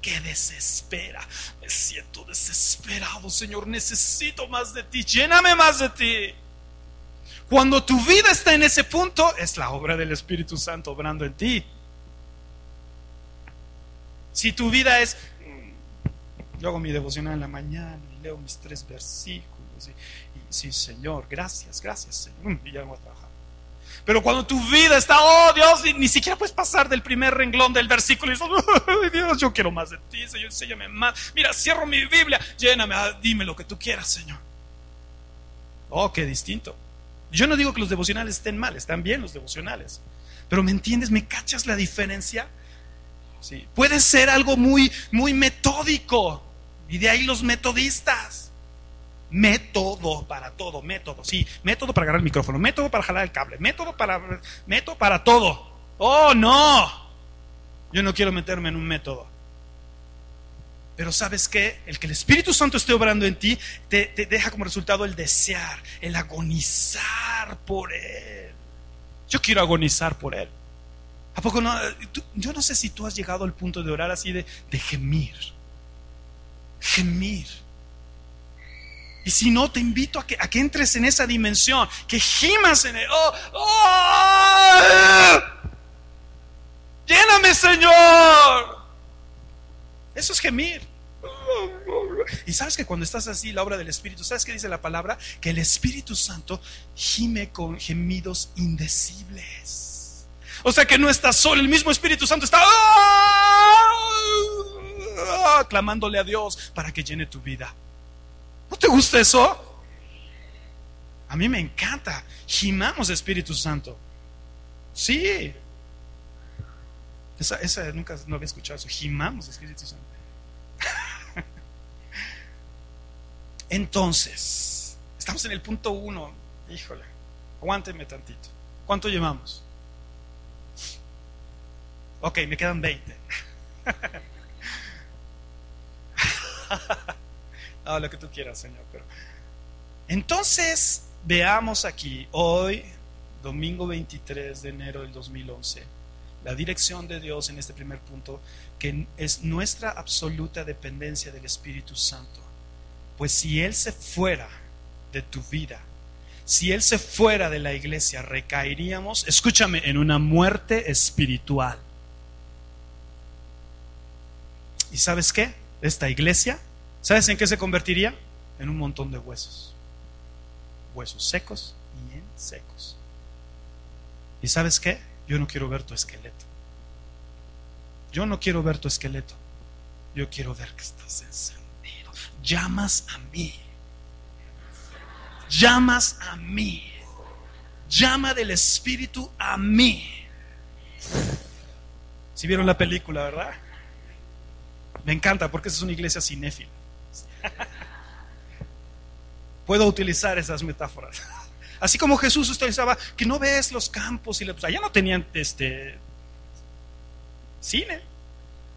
que desespera. Me siento desesperado, Señor, necesito más de ti, lléname más de ti. Cuando tu vida está en ese punto, es la obra del Espíritu Santo obrando en ti. Si tu vida es, mm, yo hago mi devocional en la mañana y leo mis tres versículos, y, sí, Señor, gracias, gracias, Señor, mm, y ya voy a trabajar. Pero cuando tu vida está, oh Dios, ni siquiera puedes pasar del primer renglón del versículo y dices, Dios, yo quiero más de ti, Señor, enséñame más. Mira, cierro mi Biblia, lléname, ah, dime lo que tú quieras, Señor. Oh, qué distinto. Yo no digo que los devocionales estén mal, están bien los devocionales. Pero ¿me entiendes? ¿Me cachas la diferencia? Sí. Puede ser algo muy, muy metódico. Y de ahí los metodistas. Método para todo, método. Sí, método para agarrar el micrófono, método para jalar el cable, método para, método para todo. Oh, no. Yo no quiero meterme en un método. Pero sabes qué? El que el Espíritu Santo esté obrando en ti te, deja como resultado el desear, el agonizar por Él. Yo quiero agonizar por Él. ¿A poco no? Yo no sé si tú has llegado al punto de orar así de, gemir. Gemir. Y si no, te invito a que, a que entres en esa dimensión, que gimas en el... Oh, oh, lléname, Señor. Eso es gemir. Y sabes que cuando estás así, la obra del Espíritu, ¿sabes qué dice la palabra? Que el Espíritu Santo gime con gemidos indecibles. O sea que no estás solo, el mismo Espíritu Santo está ¡ah! clamándole a Dios para que llene tu vida. ¿No te gusta eso? A mí me encanta. Gimamos Espíritu Santo. Sí. Esa, esa nunca no había escuchado eso. Gimamos Espíritu Santo. Entonces, estamos en el punto uno. Híjole, aguánteme tantito. ¿Cuánto llevamos? Ok, me quedan 20. [laughs] no, lo que tú quieras, Señor. Pero... Entonces, veamos aquí, hoy, domingo 23 de enero del 2011, la dirección de Dios en este primer punto, que es nuestra absoluta dependencia del Espíritu Santo. Pues si Él se fuera de tu vida, si Él se fuera de la iglesia, recaeríamos, escúchame, en una muerte espiritual. ¿Y sabes qué? Esta iglesia, ¿sabes en qué se convertiría? En un montón de huesos. Huesos secos y en secos. ¿Y sabes qué? Yo no quiero ver tu esqueleto. Yo no quiero ver tu esqueleto. Yo quiero ver que estás encendido. Llamas a mí. Llamas a mí. Llama del Espíritu a mí. Si vieron la película, ¿verdad? Me encanta porque es una iglesia cinéfila. Puedo utilizar esas metáforas. Así como Jesús utilizaba que no ves los campos y la, pues allá no tenían este cine.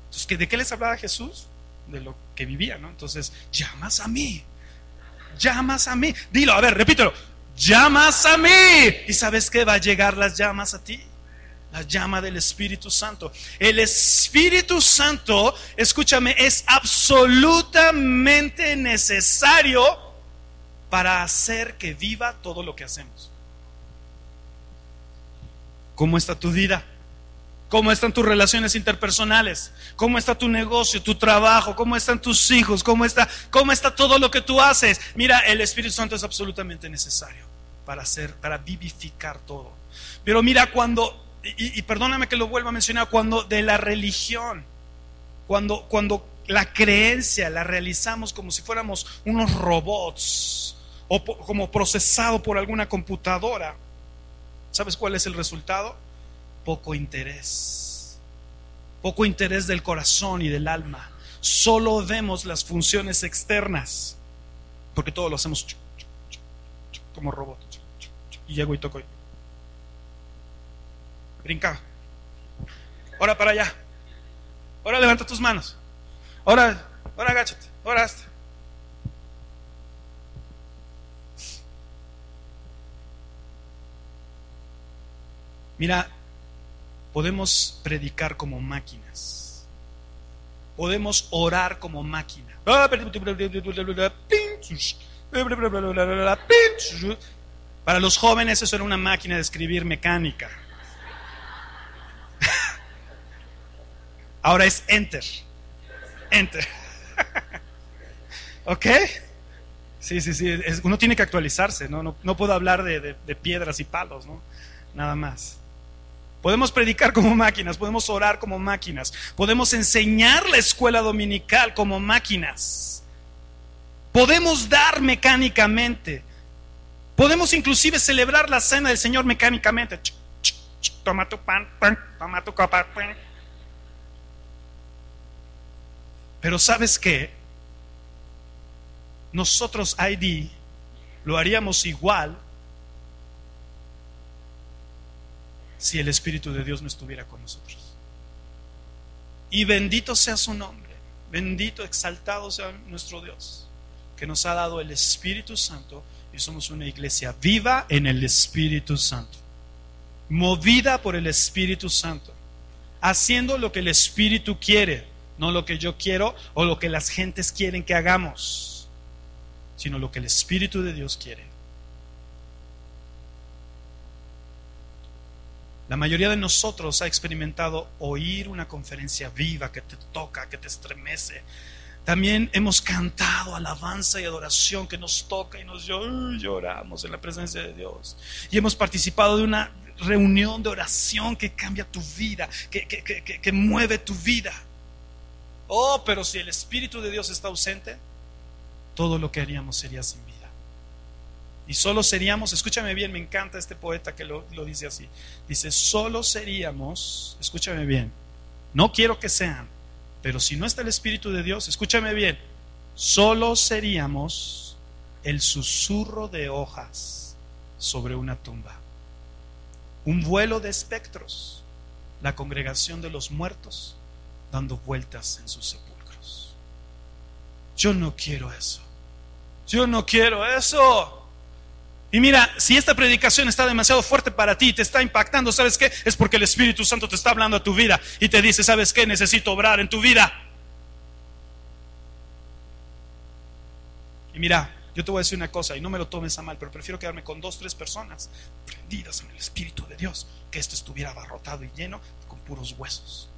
Entonces, ¿de qué les hablaba Jesús? De lo que vivía, ¿no? Entonces, llamas a mí. Llamas a mí. Dilo, a ver, repítelo. Llamas a mí. ¿Y sabes qué? Va a llegar las llamas a ti la llama del Espíritu Santo. El Espíritu Santo, escúchame, es absolutamente necesario para hacer que viva todo lo que hacemos. ¿Cómo está tu vida? ¿Cómo están tus relaciones interpersonales? ¿Cómo está tu negocio, tu trabajo? ¿Cómo están tus hijos? ¿Cómo está, cómo está todo lo que tú haces? Mira, el Espíritu Santo es absolutamente necesario para hacer, para vivificar todo. Pero mira, cuando y, perdóname que lo vuelva a mencionar, cuando de la religión, cuando, cuando la creencia la realizamos como si fuéramos unos robots o como procesado por alguna computadora, ¿sabes cuál es el resultado? Poco interés, poco interés del corazón y del alma. Solo vemos las funciones externas, porque todo lo hacemos como robots. Y llego y toco. Brinca. Ahora para allá. Ahora levanta tus manos. Ahora, ahora agáchate. Ahora hasta. Mira, podemos predicar como máquinas. Podemos orar como máquina. Para los jóvenes eso era una máquina de escribir mecánica. Ahora es enter. Enter. ¿Ok? Sí, sí, sí. uno tiene que actualizarse, ¿no? No, puedo hablar de, piedras y palos, ¿no? Nada más. Podemos predicar como máquinas, podemos orar como máquinas, podemos enseñar la escuela dominical como máquinas, podemos dar mecánicamente, podemos inclusive celebrar la cena del Señor mecánicamente. Toma tu pan, pan toma tu copa, pan. Pero sabes qué? Nosotros, ID, lo haríamos igual si el Espíritu de Dios no estuviera con nosotros. Y bendito sea su nombre, bendito, exaltado sea nuestro Dios, que nos ha dado el Espíritu Santo y somos una iglesia viva en el Espíritu Santo, movida por el Espíritu Santo. haciendo lo que el Espíritu quiere, no lo que yo quiero o lo que las gentes quieren que hagamos, sino lo que el Espíritu de Dios quiere. La mayoría de nosotros ha experimentado oír una conferencia viva que te toca, que te estremece. También hemos cantado alabanza y adoración que nos toca y nos lloramos en la presencia de Dios. Y hemos participado de una reunión de oración que cambia tu vida, que, que mueve tu vida. Oh, pero si el Espíritu de Dios está ausente, todo lo que haríamos sería sin vida. Y solo seríamos, escúchame bien, me encanta este poeta que lo, dice así. Dice, solo seríamos, escúchame bien, no quiero que sean, pero si no está el Espíritu de Dios, escúchame bien, solo seríamos el susurro de hojas sobre una tumba, un vuelo de espectros, la congregación de los muertos dando vueltas en sus sepulcros. Yo no quiero eso. Yo no quiero eso. Y mira, si esta predicación está demasiado fuerte para ti, te está impactando, ¿sabes qué? Es porque el Espíritu Santo te está hablando a tu vida y te dice, ¿sabes qué? Necesito obrar en tu vida. Y mira, yo te voy a decir una cosa y no me lo tomes a mal, pero prefiero quedarme con dos, tres personas prendidas en el Espíritu de Dios, que esto estuviera abarrotado y lleno con puros huesos.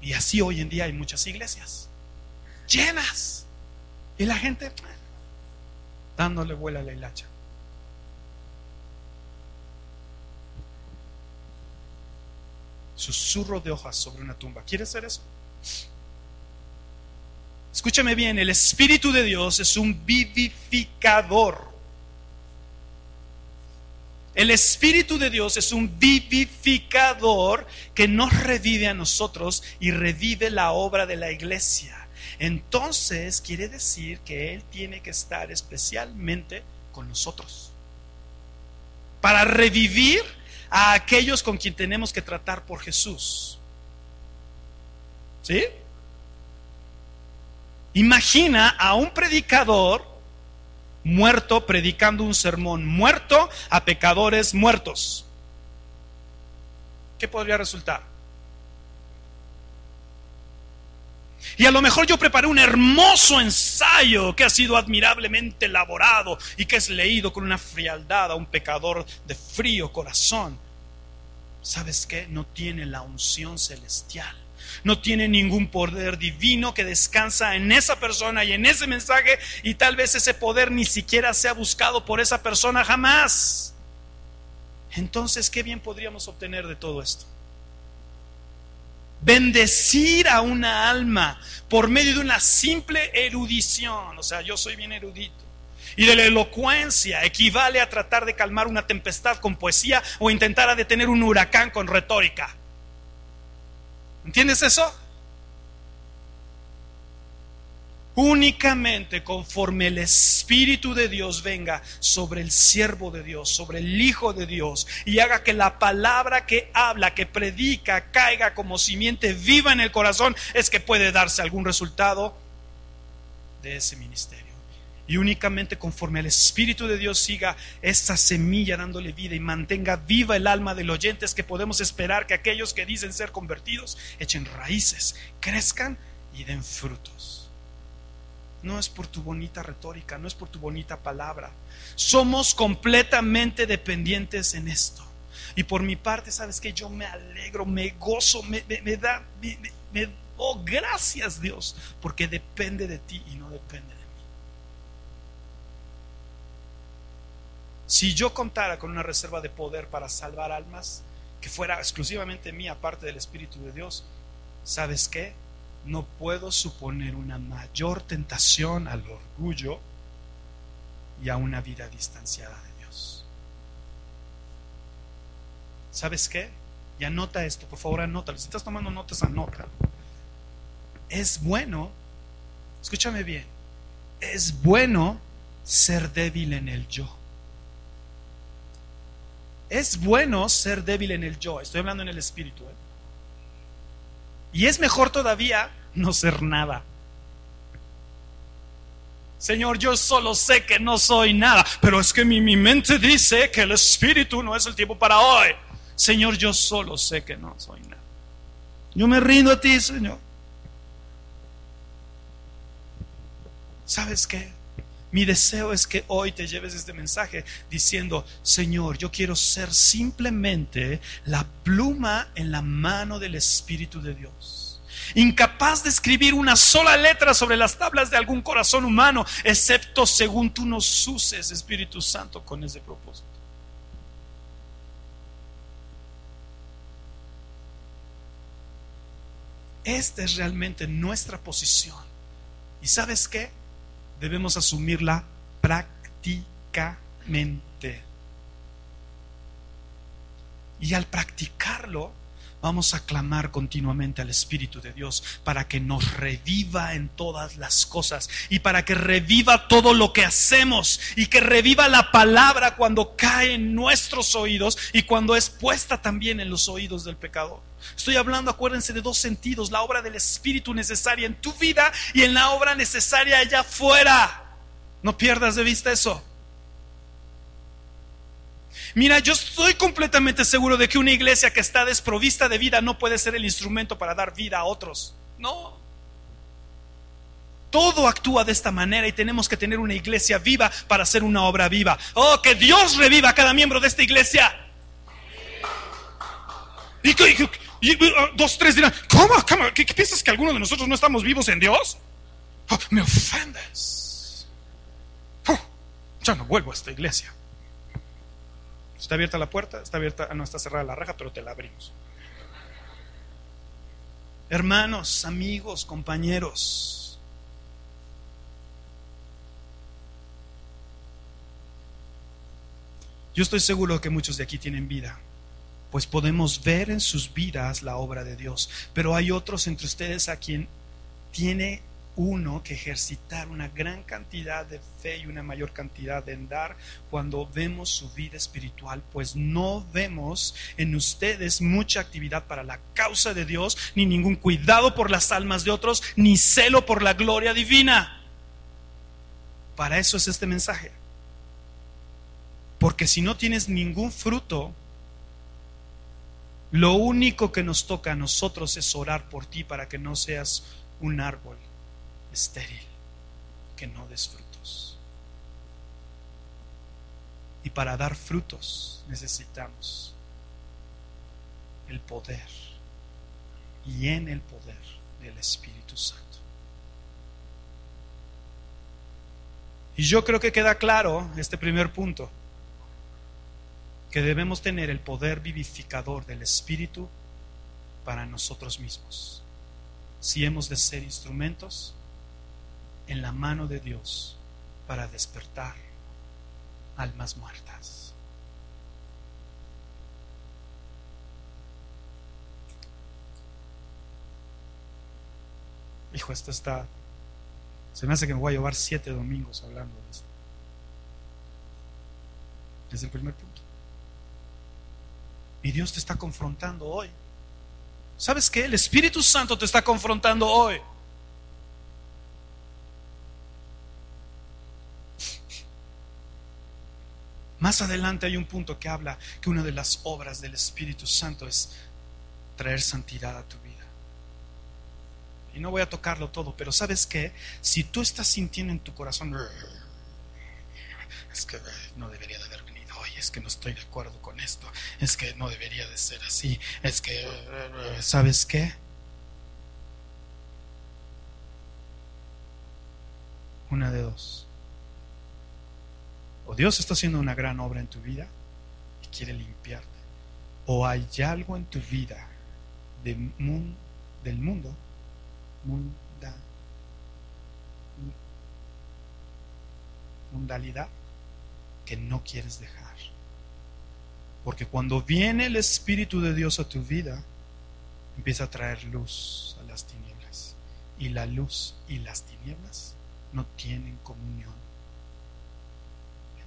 Y así hoy en día hay muchas iglesias llenas. Y la gente, dándole vuela a la hilacha. Susurro de hojas sobre una tumba. ¿Quieres hacer eso? Escúchame bien, el Espíritu de Dios es un vivificador. El Espíritu de Dios es un vivificador que nos revive a nosotros y revive la obra de la iglesia entonces quiere decir que Él tiene que estar especialmente con nosotros. Para revivir a aquellos con quien tenemos que tratar por Jesús. ¿Sí? Imagina a un predicador muerto predicando un sermón muerto a pecadores muertos. ¿Qué podría resultar? Y a lo mejor yo preparé un hermoso ensayo que ha sido admirablemente elaborado y que es leído con una frialdad a un pecador de frío corazón. ¿Sabes qué? No tiene la unción celestial. No tiene ningún poder divino que descansa en esa persona y en ese mensaje y tal vez ese poder ni siquiera sea buscado por esa persona jamás. Entonces, ¿qué bien podríamos obtener de todo esto? Bendecir a una alma por medio de una simple erudición, o sea, yo soy bien erudito, y de la elocuencia equivale a tratar de calmar una tempestad con poesía o intentar detener un huracán con retórica. ¿Entiendes eso? Únicamente conforme el Espíritu de Dios venga sobre el siervo de Dios, sobre el Hijo de Dios, y haga que la palabra que habla, que predica, caiga como simiente viva en el corazón, es que puede darse algún resultado de ese ministerio. Y únicamente conforme el Espíritu de Dios siga esa semilla dándole vida y mantenga viva el alma del oyente, es que podemos esperar que aquellos que dicen ser convertidos echen raíces, crezcan y den frutos. No es por tu bonita retórica, no es por tu bonita palabra. Somos completamente dependientes en esto. Y por mi parte, ¿sabes que Yo me alegro, me gozo, me, da, me, oh, gracias Dios, porque depende de ti y no depende de mí. Si yo contara con una reserva de poder para salvar almas, que fuera exclusivamente mía, parte del Espíritu de Dios, ¿sabes qué? No puedo suponer una mayor tentación al orgullo y a una vida distanciada de Dios. ¿Sabes qué? Y anota esto, por favor, anótalo. Si estás tomando notas, anota. Es bueno, escúchame bien, es bueno ser débil en el yo. Es bueno ser débil en el yo. Estoy hablando en el espíritu. ¿eh? Y es mejor todavía no ser nada. Señor, yo solo sé que no soy nada, pero es que mi, mente dice que el espíritu no es el tiempo para hoy. Señor, yo solo sé que no soy nada. Yo me rindo a ti, Señor. ¿Sabes qué? Mi deseo es que hoy te lleves este mensaje diciendo, Señor, yo quiero ser simplemente la pluma en la mano del Espíritu de Dios. Incapaz de escribir una sola letra sobre las tablas de algún corazón humano, excepto según tú nos uses, Espíritu Santo, con ese propósito. Esta es realmente nuestra posición. ¿Y sabes qué? debemos asumirla prácticamente. Y al practicarlo, vamos a clamar continuamente al Espíritu de Dios para que nos reviva en todas las cosas y para que reviva todo lo que hacemos y que reviva la palabra cuando cae en nuestros oídos y cuando es puesta también en los oídos del pecador. Estoy hablando, acuérdense, de dos sentidos, la obra del Espíritu necesaria en tu vida y en la obra necesaria allá afuera. No pierdas de vista eso. Mira, yo estoy completamente seguro de que una iglesia que está desprovista de vida no puede ser el instrumento para dar vida a otros. No. Todo actúa de esta manera y tenemos que tener una iglesia viva para hacer una obra viva. Oh, que Dios reviva a cada miembro de esta iglesia. Y, y, uh, dos, tres dirán, ¿cómo? ¿Qué, piensas que alguno de nosotros no estamos vivos en Dios? Oh, me ofendes. Oh, ya no vuelvo a esta iglesia. Está abierta la puerta, está abierta, no está cerrada la raja, pero te la abrimos. Hermanos, amigos, compañeros. Yo estoy seguro que muchos de aquí tienen vida pues podemos ver en sus vidas la obra de Dios. Pero hay otros entre ustedes a quien tiene uno que ejercitar una gran cantidad de fe y una mayor cantidad de dar cuando vemos su vida espiritual, pues no vemos en ustedes mucha actividad para la causa de Dios, ni ningún cuidado por las almas de otros, ni celo por la gloria divina. Para eso es este mensaje. Porque si no tienes ningún fruto, lo único que nos toca a nosotros es orar por ti para que no seas un árbol estéril, que no des frutos. Y para dar frutos necesitamos el poder y en el poder del Espíritu Santo. Y yo creo que queda claro este primer punto que debemos tener el poder vivificador del Espíritu para nosotros mismos. Si hemos de ser instrumentos en la mano de Dios para despertar almas muertas. Hijo, esto está... Se me hace que me voy a llevar siete domingos hablando de esto. Es el primer punto. Y Dios te está confrontando hoy. ¿Sabes qué? El Espíritu Santo te está confrontando hoy. Más adelante hay un punto que habla que una de las obras del Espíritu Santo es traer santidad a tu vida. Y no voy a tocarlo todo, pero ¿sabes qué? Si tú estás sintiendo en tu corazón, es que no debería de haber es que no estoy de acuerdo con esto, es que no debería de ser así, es que, ¿sabes qué? Una de dos. O Dios está haciendo una gran obra en tu vida y quiere limpiarte. O hay algo en tu vida de del mundo, munda, mundalidad, que no quieres dejar. Porque cuando viene el Espíritu de Dios a tu vida, empieza a traer luz a las tinieblas. Y la luz y las tinieblas no tienen comunión.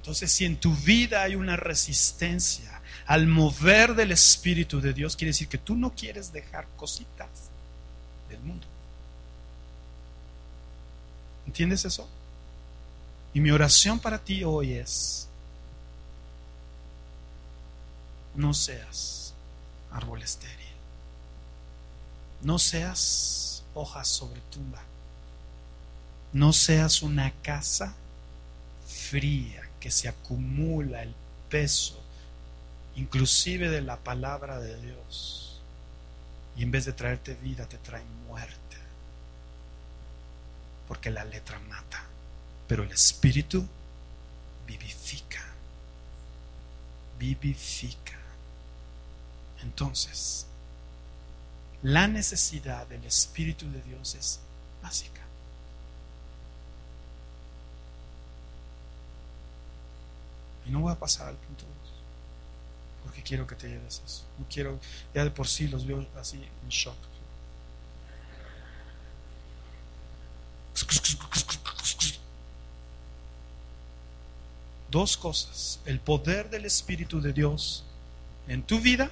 Entonces, si en tu vida hay una resistencia al mover del Espíritu de Dios, quiere decir que tú no quieres dejar cositas del mundo. ¿Entiendes eso? Y mi oración para ti hoy es, no seas árbol estéril. No seas hojas sobre tumba. No seas una casa fría que se acumula el peso, inclusive de la palabra de Dios. Y en vez de traerte vida, te trae muerte. Porque la letra mata, pero el espíritu vivifica. Vivifica. Entonces, la necesidad del Espíritu de Dios es básica. No voy a pasar al punto 2, porque quiero que te lleves eso. No quiero, ya de por sí los veo así en shock. Dos cosas, el poder del Espíritu de Dios en tu vida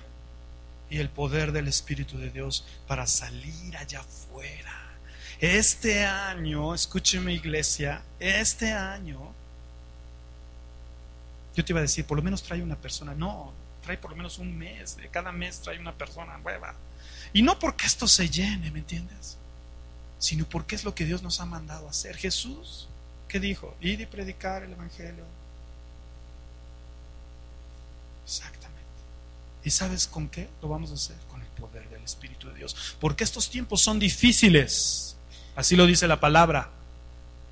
y el poder del Espíritu de Dios para salir allá afuera. Este año, escúcheme iglesia, este año, yo te iba a decir, por lo menos trae una persona, no, trae por lo menos un mes, de cada mes trae una persona nueva. Y no porque esto se llene, ¿me entiendes? Sino porque es lo que Dios nos ha mandado a hacer. Jesús, ¿qué dijo? Ir y predicar el Evangelio. Exactamente. ¿Y sabes con qué lo vamos a hacer? Con el poder del Espíritu de Dios. Porque estos tiempos son difíciles. Así lo dice la palabra.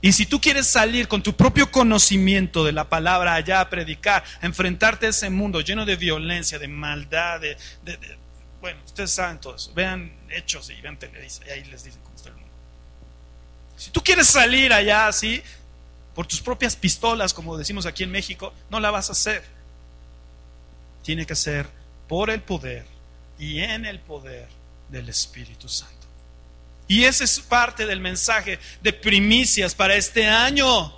Y si tú quieres salir con tu propio conocimiento de la palabra allá a predicar, a enfrentarte a ese mundo lleno de violencia, de maldad, de, bueno, ustedes saben todo eso. Vean hechos y vean televisa y ahí les dicen cómo está el mundo. Si tú quieres salir allá así, por tus propias pistolas, como decimos aquí en México, no la vas a hacer. Tiene que ser por el poder y en el poder del Espíritu Santo. Y ese es parte del mensaje de primicias para este año.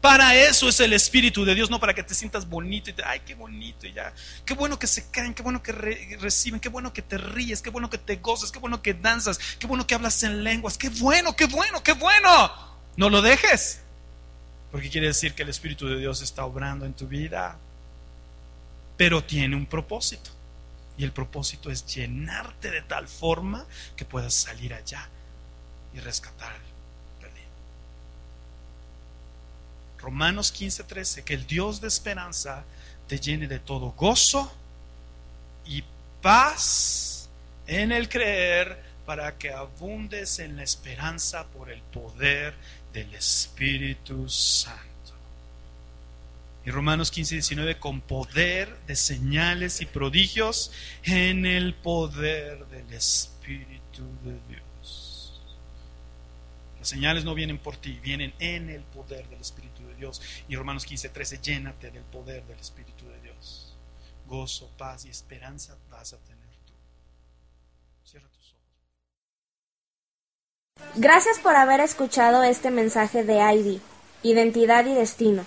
Para eso es el Espíritu de Dios, no para que te sientas bonito y te, ay, qué bonito y ya. Qué bueno que se caen, qué bueno que reciben, qué bueno que te ríes, qué bueno que te gozas, qué bueno que danzas, qué bueno que hablas en lenguas, qué bueno, qué bueno, qué bueno. No lo dejes, porque quiere decir que el Espíritu de Dios está obrando en tu vida, pero tiene un propósito. Y el propósito es llenarte de tal forma que puedas salir allá y rescatar al. Romanos 15:13, que el Dios de esperanza te llene de todo gozo y paz en el creer para que abundes en la esperanza por el poder del Espíritu Santo. Y Romanos 15, 19, con poder de señales y prodigios en el poder del Espíritu de Dios. Las señales no vienen por ti, vienen en el poder del Espíritu de Dios. Y Romanos 15, 13, llénate del poder del Espíritu de Dios. Gozo, paz y esperanza vas a tener tú. Cierra tus ojos. Gracias por haber escuchado este mensaje de ID, Identidad y Destino